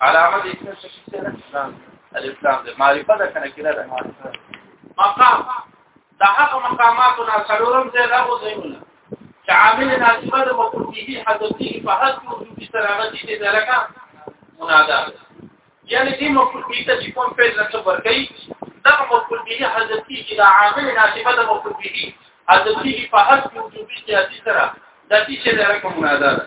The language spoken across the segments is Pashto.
علامه دې څه شي چې اسلام الاسلام دې معرفت کنه کړه ده مقام دا هغه مقامات نه څلورم ځای دا وځيونه چې عامل ناسبه د مقصودی حضرتي په حد کې سلامت دې درکا منادا یعنی دې مقصودی ته چې کوم فعل نشو ورکړي دا مقصودی حضرتي چې دا عامل ناسبه د مقصودی حضرتي په حد کې وجوبي سیاسي سره د دې چې درکا منادا ده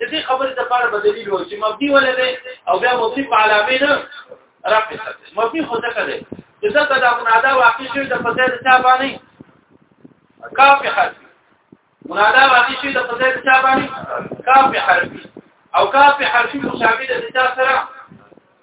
د دې خبرې لپاره به دلیل و چې مبني ولې دی او بیا مبني په علامه نه راپې مبني خو ځکه دی چې ځکه دا منادا واقع شوی د فضل چا باندې کافي حرف منادا واقع شوی د فضل چا باندې کافي حرف او کافي حرف مشابه د چا سره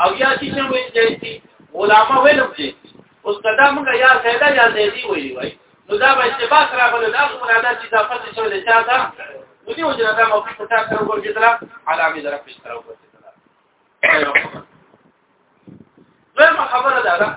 او یا چې څنګه ویل جایسي علامه ویل جایسي اوس کدا موږ یا سیدا یا زیدی ویلی وای نو دا به اشتباه راغله دا کومه ادا چې دا پاتې شوی دی چا دا نو دی وجه دا مو په تاسو سره ورګیدلا علامه درف سره ورګیدلا دغه خبره ده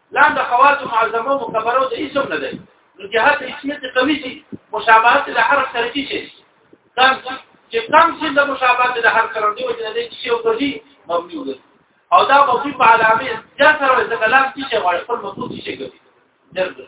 لاند خواص معظمه مکبره د اسم نه دی نو جهات اسمه ته قوي شي مشابهت له حرف سره شي کم چې کم شي د مشابهت له حرف سره دی وجه نه شي او کوي مبني وي او دا مبني په علامه جا سره د کلام شي چې غواړي خپل مطلوب شي کوي درد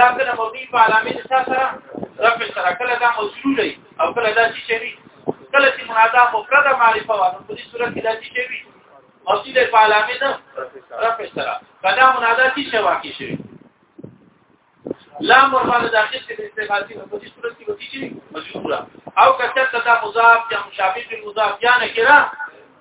دا کله مبني په علامه د سره رفع سره کله دا مجرور او کله دا چې شوی کله چې منادا مفرده معرفه و نو په دې صورت کې دا چې شوی مبني د علامه د رفع سره کله منادا چې شوا کې شوی لام ورباندې داخل کې د استفاده په دې صورت کې وتی شي مجبوره او کثرت دا مضاف یا مشابه بالمضاف یا نکره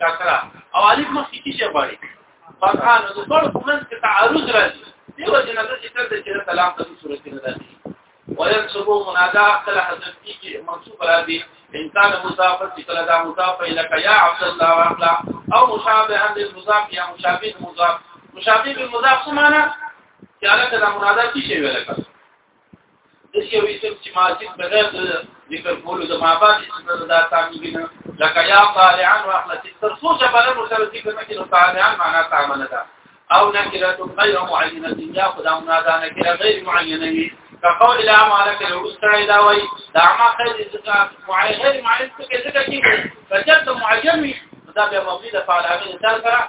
کسره او الف مخ کې شي غواړي فتحه نو د ټول کومنس کې تعارض راځي دیو جنا د ذکر د چې سلام د صورت نه راځي وينصب منادا کله حضرت کې منصوب راځي انسان مضاف چې کله دا مضاف الک یا عبد الله واقلا او مشابه هم د مضاف یا مشابه مضاف مشابه بالمضاف څه معنی چې هغه د منادا کې شی ویل کړه دسی وی سم چې ماجد بغیر ذکر کولو د مابات چې دا تامي بنا لکه یا طالعان واحمد تر څو چې بل نو سره ذکر نه کړو طالعان معنا تعامل ده او نکره غیر معینه یا خدا منادا نکره غیر معینه کقول لا مالک له استری دا وای دا ما خیر ذکر معین غیر معین څه کې ذکر کیږي فجد معجم دا به مبني د فعل هغه انسان سره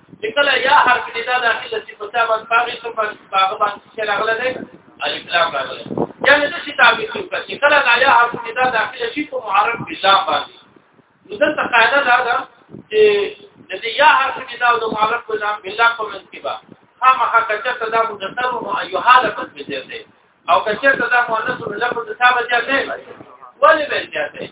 کله یا هر کې دا داخله چې په تا باندې باغې څه باندې باغ باندې چې راغله ده الف لام راغله یعنی د شي تعبیر کوي کله دا یا هر کې دا داخله شي په معرب بالله باندې نو دلته قاعده دا ده چې د دې یا هر کې دا د معرب بالله بالله په منځ کې با خامخا کچته دا مذکر او ایو حاله په دې ده او کچته دا مؤنث لفظ ثابت دی ولې به دی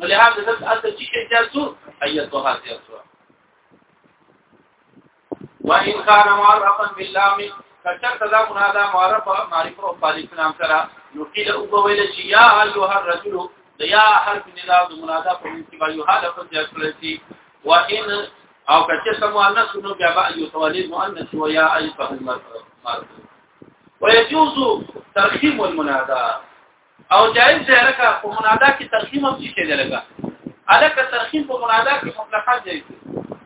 نو له هغه د اصل چې شي تاسو ايت په هغه تاسو وان كان معرفا باللام کچر تدا منادا معرف معرف او خالق نام سره نو کله او په ویل چې یا ایها الرجل د یا حرف ندا د منادا په منځ کې وایو حاله په ځای کړی چې وان او کچر سم مؤنث نو بیا با یو توالید مؤنث و یا ایفه المرء ويجوز ترخيم المنادى او جائز دی لکه په منادا کې ترخیم هم شي دی لکه الکه ترخیم په منادا کې مطلقاً جائز دی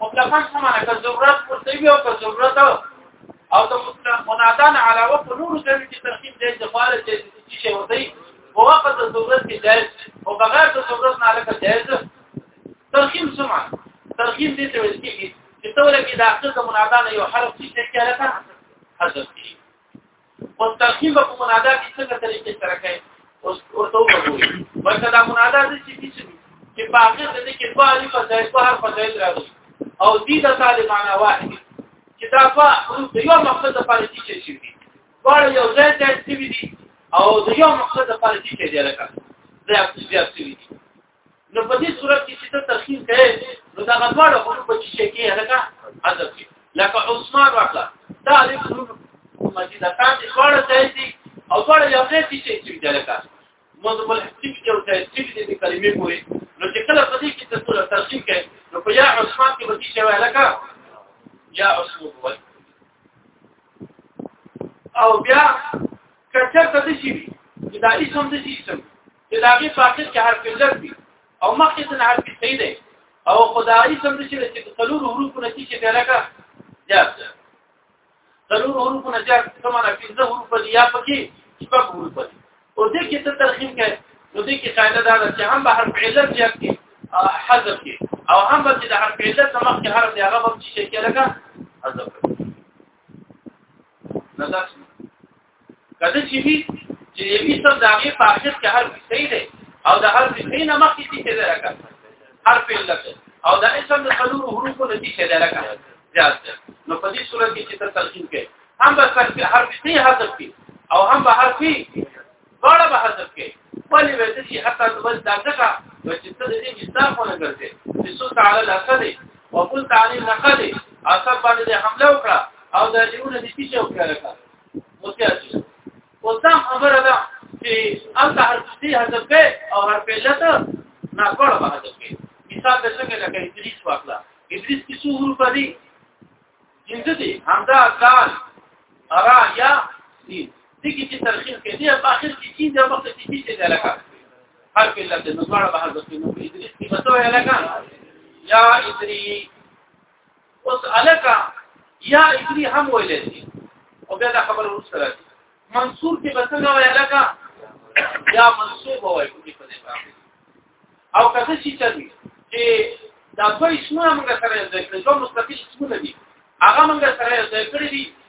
مطلقاً څه معنی که ضرورت ورته وي او که ضرورت او د منادا نه علاوه په نورو ځایو کې ترخیم جائز دی خاله چې شي ورته په وخت د ضرورت کې جائز او بغیر د ضرورت نه الکه جائز ترخیم څه معنی ترخیم دې ته ویل کېږي چې ته ولکه د اخر د منادا نه یو حرف چې څه کې الکه حذف کیږي اوس تلقین په منادا کې څنګه طریقې سره کوي اوس ورته وګورئ ورته دا منادا د څه دي چې په هغه د دې کې په اړه په ځای په هر په ځای راغلي او دې د تعالی معنا واحد چې دا په یو مقصد لپاره دي چې شي دي ټول یو ځای ته دي او د یو مقصد لپاره دي چې دی لکه دا بیا څه دي نو په دې صورت کې چې ته ترخیم کوي نو دا غواړو خو په چې شي کې هغه حذف کی لکه عثمان واخلا دا الف نون مجید تان دې څوړه ځای او څوړه یو ځای چې چې دې لکه موږ بل هیڅ کې او ځای چې دې کلمې کوی نو چې کله په دې کې ته څوړه ترخیم کوي نو په یا عثمان کې به شي لکه یا عثمان وای او بیا کچر ته شي دا اسم دې شي چې دا غي فاقد کې حرف علت وي او مخکې د حرف صحیح دی او خدای سم چې چې څلور حروف نه چې ته لکه جاب څلور حروف نه جاب سمانه پنځه حروف دی یا پکې شپږ حروف دی او دې کې ته ترخیم کې نو دې کې قاعده دا ده چې هم به حرف علت جاب کې حذف کې او هم به چې د حرف علت نه مخکې حرف دی هغه به چې کې لکه حذف نو دا کله چې وی چې یوی سم د هغه په اخر کې حرف صحیح دی او د حرف صحیح نه مخکې چې دی راکړه حرف علت او د اسم د څلور حروفو نه چې دی راکړه زیات نو په دې صورت کې چې ته تلقین کې هم به حرف حرف صحیح حذف کې او هم به حرف ډول به حذف کې ولې به چې حتی د بل دغه چې ته دې مستاق ونه ګرځې چې سو تعالی الاصل او قل تعالی نقد اصل باندې حمله وکړه او د دیونه دې چې وکړه متیاسي او دا خبره ده چې الله هر څه حذف کوي او هر په لته نه کول به حذف کوي مثال د څنګه لکه ادریس واخلا ادریس کې څو حروف دي جنده دي همدا ځان ارا یا دي دغه چې ترخیص کې دي په اخر کې چې د وخت کې چې ده لکه هر په لته نه کول به حذف کوي نو ادریس کې متو یا لکه یا ادریس اوس الکا یا ابری هم ویل شي او بیا دا خبره ورسره راځي منصور کې به څنګه وای الکا یا منصوب وای کومې په دې باندې او کله چې چلوي چې دا دوه اسمونه موږ سره د کړو مستقیل اسمونه دي هغه موږ سره د کړی دي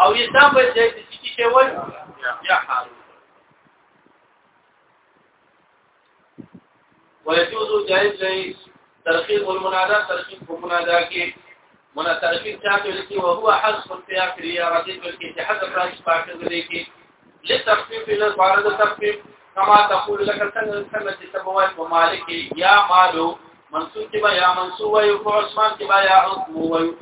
او یسام په ځای د سکی شی وای یا حال ويجوز جائز لري ترخيص المنادى ترخيص المنادى کې من ترخيص چاته لکي او هو حذف في اخر يا رضيت لکي چې حذف راځي پاکه دي کې لتخفيف الى بارد تخفيف كما تقول لك څنګه څنګه چې تبوای په مالک یا مالو منصوب کې یا منصوب وي او عثمان کې یا عثمان وي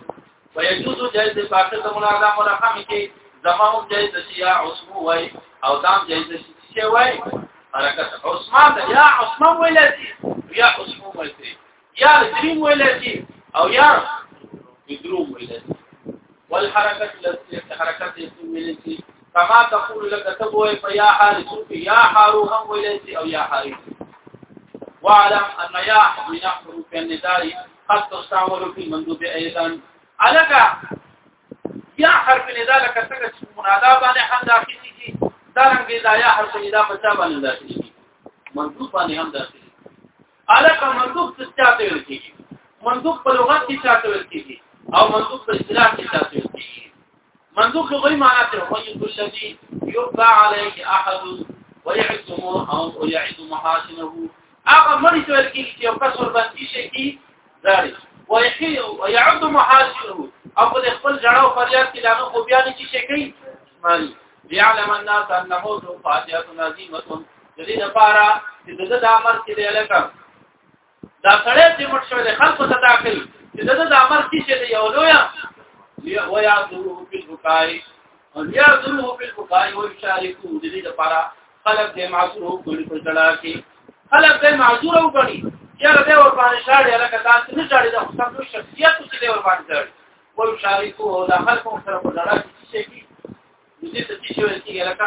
ويجوز جائز دی پاکه د مولا دا مولا هم کې زما هم جائز دی یا عثمان وای او دام جائز دی چې وای حرکت عثمان دا یا عثمان ویل شي یا عثمان ویل شي یا دریم ویل شي او یا بدروم ویل شي والحركه التي حركت ویل شي کما تقول لك تبوي فيا حارث يا حارو هم ویل شي او یا حارث واعلم ان يا من حروف النداء قد تستعمل في مندوب ايضا الکا یا حرف ندا لکه څنګه چې منادا باندې هم داخلي دي دا رنګ دا یا حرف ندا په ځا باندې داخلي دي مندوب باندې هم داخلي الکا مندوب څه چاته ویل کیږي مندوب په لغت کې چاته ویل کیږي او مندوب په اصطلاح کې چاته ویل کیږي منظور کې غوي معنا ته وایي الذي يبقى عليه احد ويعزم او يعز محاسنه هغه مړي ته ورکی چې یو کس ور باندې شي کی زاري ويحي ويعد محاسنه او په خپل جړه او فریاد کې دانو خو بیا نه چې شي کوي مالي ليعلم الناس انه ذو فاجعه عظيمه د دې لپاره چې د دې د امر کې دی لکه دا سړی چې مړ شوی دی خلکو ته داخل چې دغه د عمل کې شه دی یو لویا لیا ویا ذرو په بکای او لیا ذرو په بکای او شارکو د دې لپاره خلک دې معذور او کلی په جلا کې خلک دې معذور او کلی یاره دې ور باندې شاړې لکه تاسو نه شاړې دا خپل شخصیت چې دې ور باندې شاړې او شارکو او د خلکو سره په جلا کې شي دې ته چې شوی کېږي لکه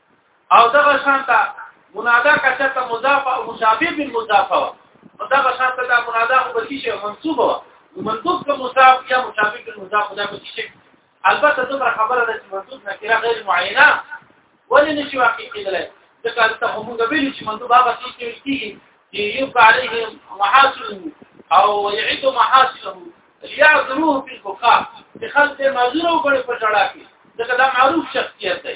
او دغه شانته منادا کچا ته مضاف او مشابه بن مضاف و دغه شانته دا منادا خو به شي منصوب و منصوب که مضاف یا مشابه بن مضاف دا به شي البته دغه خبره ده چې منصوب نکره غیر معینه ولې نشي واقع کېدلای ځکه ته هم غوښبل چې منصوب هغه شي چې کیږي چې یو عليه محاصل او يعيد محاصله ليعذروه في البقاء بخلق معذور او بڑے پټړا کې دا معروف شخصیت دی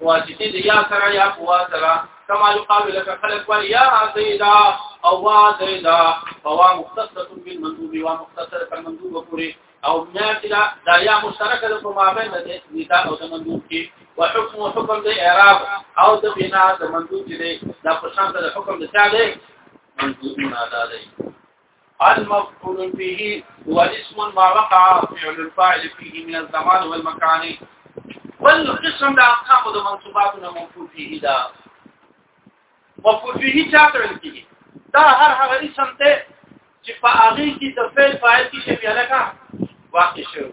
واسطه دی یا سره یا قوا سره کما یقال لك خلق و یا زیدا او وا زیدا فوا مختصه بالمندوب و مختصر بالمندوب پوری او میات دا دا یا مشترک د په مابین د ندا او د مندوب کې او حکم او حکم د اعراب او د بنا د مندوب کې دا په شان د حکم د چا دی مندوب نه ادا دی المفعول به هو الاسم ما وقع فعل الفاعل فيه من الزمان والمكان والقسم ده اقسام ده منصوبات نه مفعول به ده مفعول به چاته ویل کیږي دا هر هغه اسم ته چې په هغه کې د فعل فاعل کې شی بیا لکه واقع شوی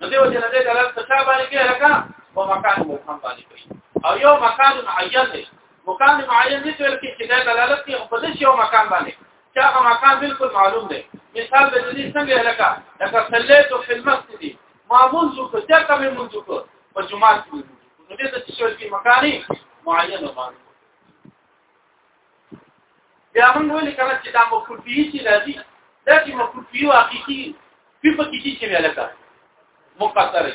نو دیو چې نه دې دلالت په څه باندې کې لکه په مکان مبهم باندې کوي او یو مکان معین دی مکان معین دې تل کې چې دا دلالت کوي په دې یو مکان باندې چې هغه مکان بالکل معلوم دی مثال د دې څنګه لکه لکه صلیت فی المسجد ما منذ کثرت من منذ په جمعه کې نو دې د څه شي مکاني معین باندې بیا موږ ولې کړه چې دا مفعول به شي راځي دا چې مفعول به یو حقيقي په پکې شي چې ملکه مقدر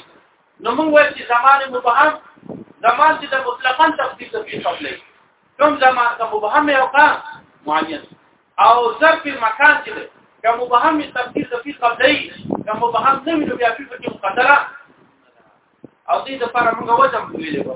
نو موږ وایو چې زمان مبهم زمان چې د مطلقاً تفسیر ته پیښ خپلې کوم زمان ته مبهم یو کا معین او ظرف مکان چې ده کوم مبهم تفسیر ته پیښ خپلې کوم مبهم نه وي بیا په کې مقدره او دې د لپاره موږ وځم ویلې وو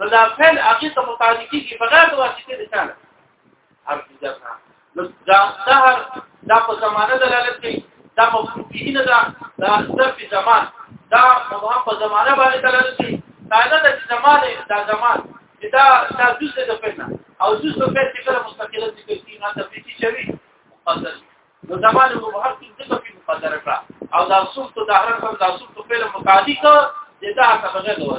نو دا فعل هغه ته متعلقي کې بغیر د واسطې د چانه هر څه ځکه نو دا سحر دا په زمانه دلالت کوي دا مفهوم به نه دا دا ظرف زمان دا مبهم په زمانه باندې دلالت کوي دا نه د زمانه دا زمان دا دا جز د فعلنا او جز د فعل چې کله مستقله ذکر کیږي نه تفصیلی شوی مقدر نو زمان مبهم کې ذکر کې مقدر کړه او دا صوت د هر څه دا صوت په فعل مقادی کا دا څه بغیر دوه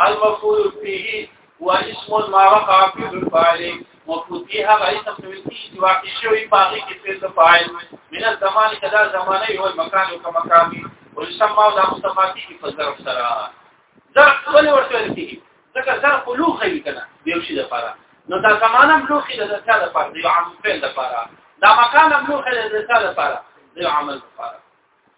المفعول به هو اسم ما وقع في الفاعل مفعول به هغه اسم چې واقع شوی په هغه کې فعل فاعل من الزمان کدا زمانه او مکان او مکان او يسمى دا مسمى کی په ظرف سره ظرف ولې ورته کیږي ځکه ظرف لوخه وی کنه دیو شي لپاره نو دا زمانه لوخه د ځا لپاره دی عام فعل لپاره دا مکان لوخه د ځا لپاره دی عمل لپاره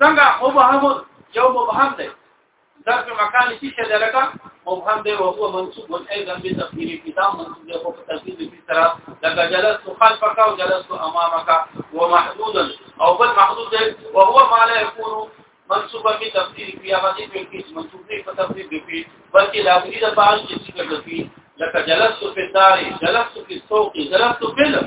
څنګه مبهم یو مبهم دی ظرف مکان چې څه دی لکه مبهم دی او هو منصوب او ايضا به تفسیر کتاب منصوب دی او په تفسیر دې سره لکه جلس خلفك او جلس امامك ومحدود او بل محدود دی او هو ما لا يكون منصوبه په تفسیر کې هغه دې په کې منصوب دی په تفسیر کې بلکې لا دې د باج چې څه کوي لکه جلس په دار جلس په سوق جلس په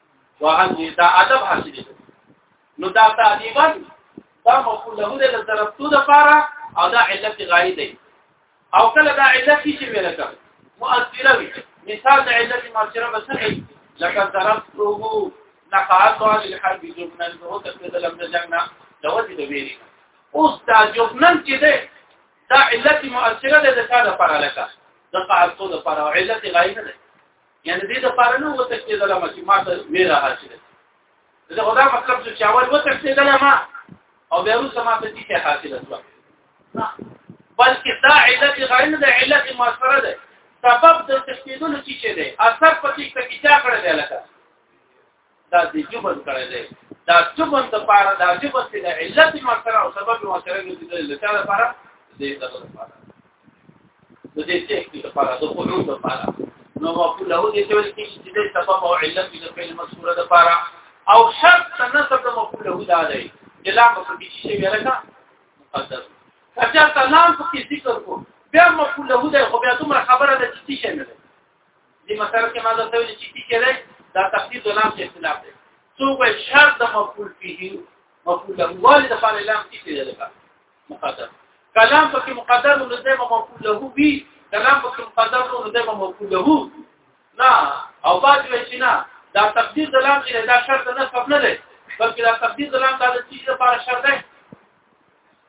وهغه دا ادب حاصل کړي نو دا تعلیما دا مقول له دې طرف تو د پاره او دا علت غایې دی او کله دا علت چې ویل کړ مؤثره وي مثال د علت مؤثره بس نه لکه طرف تو نقاط عن الحرب جبنا هو تفسد لم جننا لو دې ویری اوس دا جبنا چې ده دا علت مؤثره ده د څه لپاره لکه د قاعده لپاره علت غایې نه ده یعنی دې د پاره نو وتښتېدل ما چې ما ته ویره حاصله دا خدا مطلب چې اول وتښتېدل ما او بیا وروسته ما ته دې حاصله شو بلکې دا علت غیر نه د علت مؤثره ده سبب د تښتېدلو چې شه ده اثر پکې څه کې چا کړی دی لکه دا د جبن کړی دی دا جبن د پاره دا جبن د علت مکر او سبب مکر نه دي د لته لپاره دې د لپاره د دې چې د لپاره د خلوص لپاره نو مقول له دې چې ولې چې د سبب او علت د فعل مذکوره لپاره او شرط تناسب د مقول له دا دی چې لا په دې چې ویل کا مقدس کچا تلام په ذکر کو بیا مقول له دا خو بیا دومره خبره ده چې څه نه دې مثال کې ما درته ویل چې کی کېږي دا تخصیص د لام اختلاف دی څو به شرط د مفعول فيه مفعول له والد فعل لام کی کېږي مقدر کلام پکې مقدر نو دایمه مفعول له وی کلام پکې مقدر نو دایمه مفعول له نه او باج وچی نه دا تقدیر د لام چې دا شرط نه قبل نه دی بلکې دا تقدیر د لام دا د چیز لپاره شرط دی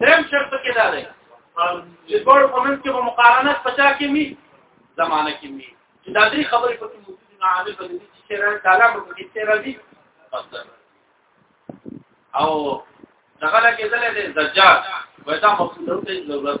درم شرط کې دا دی چې ګور په منځ کې مقارنت پچا کې می زمانہ کې می دا درې خبرې په کې موجود نه عامل په دې چې را تعالی په دې چې راځي او دغه لکه دلته زجاج وایي دا مقصود ته ضرورت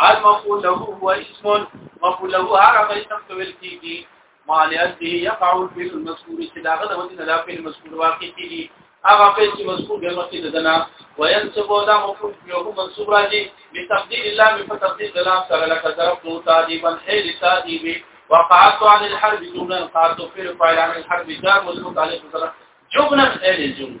المفعول له هو اسم مفعول له هغه په اسم تول کیږي مالیات دی یقع فی المذکور چې داغه د وجه نه په مذکور واقع کیږي هغه په چې مذکور به مخکې ددنه وینسب دا مفعول یو منصوب راځي بتقدیر الله په تقدیر دلام سره لکه ضرب تو تعذیبا حیل تعذیب وقعت عن الحرب دون قعت فعل فاعل عن الحرب جار متعلق سره جبنا حیل جمله